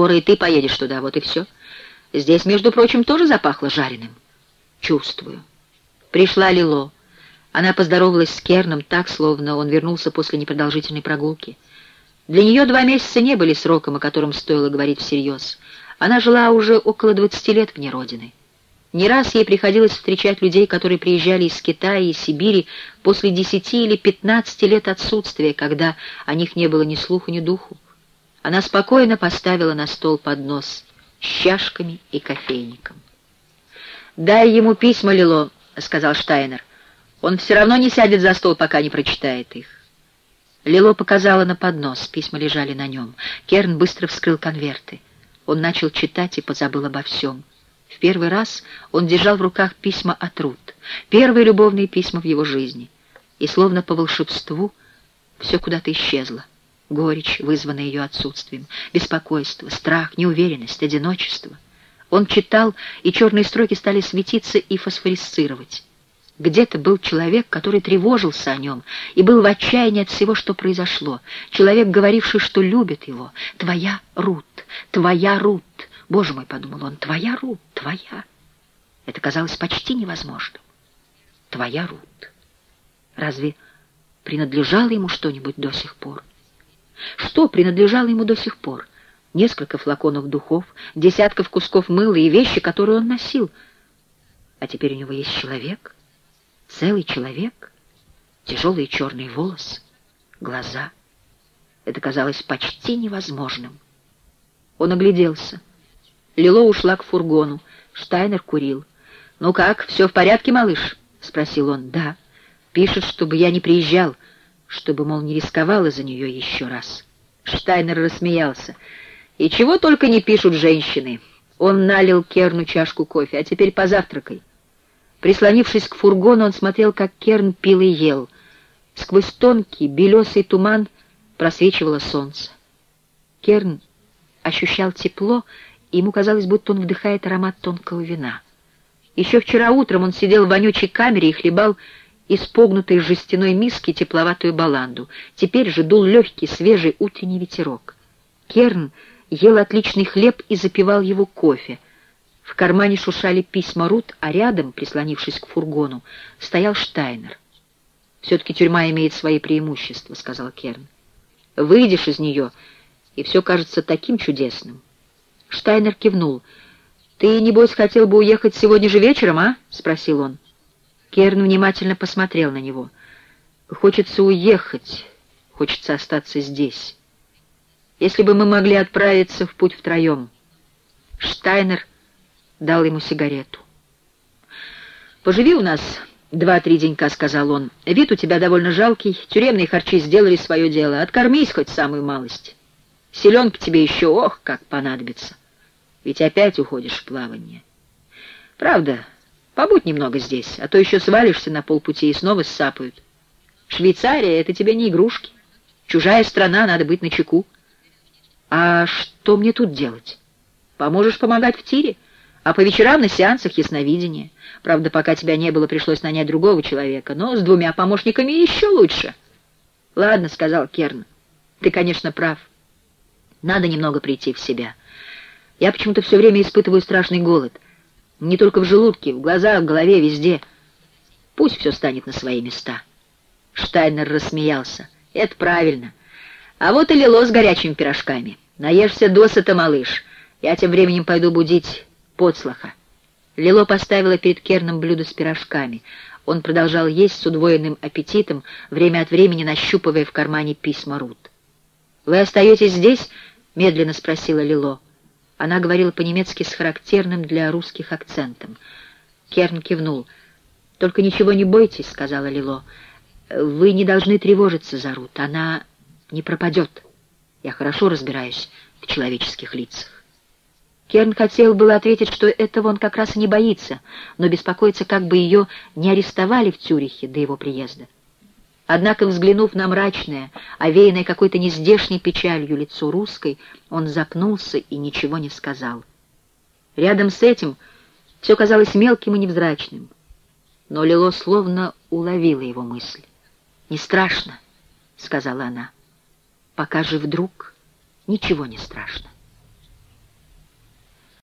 Скоро и ты поедешь туда, вот и все. Здесь, между прочим, тоже запахло жареным. Чувствую. Пришла Лило. Она поздоровалась с Керном так, словно он вернулся после непродолжительной прогулки. Для нее два месяца не были сроком, о котором стоило говорить всерьез. Она жила уже около двадцати лет вне родины. Не раз ей приходилось встречать людей, которые приезжали из Китая и Сибири после десяти или пятнадцати лет отсутствия, когда о них не было ни слуха, ни духу. Она спокойно поставила на стол поднос с чашками и кофейником. «Дай ему письма, Лило», — сказал Штайнер. «Он все равно не сядет за стол, пока не прочитает их». Лило показала на поднос, письма лежали на нем. Керн быстро вскрыл конверты. Он начал читать и позабыл обо всем. В первый раз он держал в руках письма от Рут, первые любовные письма в его жизни. И словно по волшебству все куда-то исчезло горечь, вызванная ее отсутствием, беспокойство, страх, неуверенность, одиночество. Он читал, и черные строки стали светиться и фосфорисцировать. Где-то был человек, который тревожился о нем и был в отчаянии от всего, что произошло. Человек, говоривший, что любит его. «Твоя Рут! Твоя Рут!» «Боже мой!» — подумал он. «Твоя Рут! Твоя!» Это казалось почти невозможным. «Твоя Рут!» Разве принадлежало ему что-нибудь до сих пор? Что принадлежало ему до сих пор? Несколько флаконов духов, десятков кусков мыла и вещи, которые он носил. А теперь у него есть человек, целый человек, тяжелые черные волосы, глаза. Это казалось почти невозможным. Он огляделся. Лило ушла к фургону. Штайнер курил. «Ну как, все в порядке, малыш?» — спросил он. «Да. Пишет, чтобы я не приезжал» чтобы, мол, не рисковал из-за нее еще раз. Штайнер рассмеялся. «И чего только не пишут женщины!» Он налил Керну чашку кофе. «А теперь позавтракай». Прислонившись к фургону, он смотрел, как Керн пил и ел. Сквозь тонкий белесый туман просвечивало солнце. Керн ощущал тепло, и ему казалось, будто он вдыхает аромат тонкого вина. Еще вчера утром он сидел в вонючей камере и хлебал из погнутой жестяной миски тепловатую баланду. Теперь же дул легкий, свежий утренний ветерок. Керн ел отличный хлеб и запивал его кофе. В кармане шушали письма Рут, а рядом, прислонившись к фургону, стоял Штайнер. «Все-таки тюрьма имеет свои преимущества», — сказал Керн. «Выйдешь из нее, и все кажется таким чудесным». Штайнер кивнул. «Ты, небось, хотел бы уехать сегодня же вечером, а?» — спросил он. Керн внимательно посмотрел на него. «Хочется уехать, хочется остаться здесь. Если бы мы могли отправиться в путь втроем». Штайнер дал ему сигарету. «Поживи у нас два-три денька», — сказал он. «Вид у тебя довольно жалкий, тюремные харчи сделали свое дело. Откормись хоть самую малость. Селенка тебе еще, ох, как понадобится. Ведь опять уходишь в плавание. Правда, Побудь немного здесь, а то еще свалишься на полпути и снова ссапают. Швейцария — это тебе не игрушки. Чужая страна, надо быть начеку. А что мне тут делать? Поможешь помогать в тире, а по вечерам на сеансах ясновидения. Правда, пока тебя не было, пришлось нанять другого человека, но с двумя помощниками еще лучше. Ладно, — сказал Керн, — ты, конечно, прав. Надо немного прийти в себя. Я почему-то все время испытываю страшный голод — не только в желудке, в глазах, в голове, везде. Пусть все станет на свои места. Штайнер рассмеялся. Это правильно. А вот и лило с горячими пирожками. Наешься досыта, малыш. Я тем временем пойду будить подслаха. Лило поставила перед Керном блюдо с пирожками. Он продолжал есть с удвоенным аппетитом, время от времени нащупывая в кармане письма Рут. «Вы остаетесь здесь?» — медленно спросила Лило. Она говорила по-немецки с характерным для русских акцентом. Керн кивнул. «Только ничего не бойтесь», — сказала Лило. «Вы не должны тревожиться за Рут. Она не пропадет. Я хорошо разбираюсь в человеческих лицах». Керн хотел было ответить, что этого он как раз и не боится, но беспокоится, как бы ее не арестовали в Цюрихе до его приезда. Однако, взглянув на мрачное, овеянное какой-то нездешней печалью лицо русской, он запнулся и ничего не сказал. Рядом с этим все казалось мелким и невзрачным, но Лило словно уловила его мысль. «Не страшно», — сказала она, — «пока же вдруг ничего не страшно».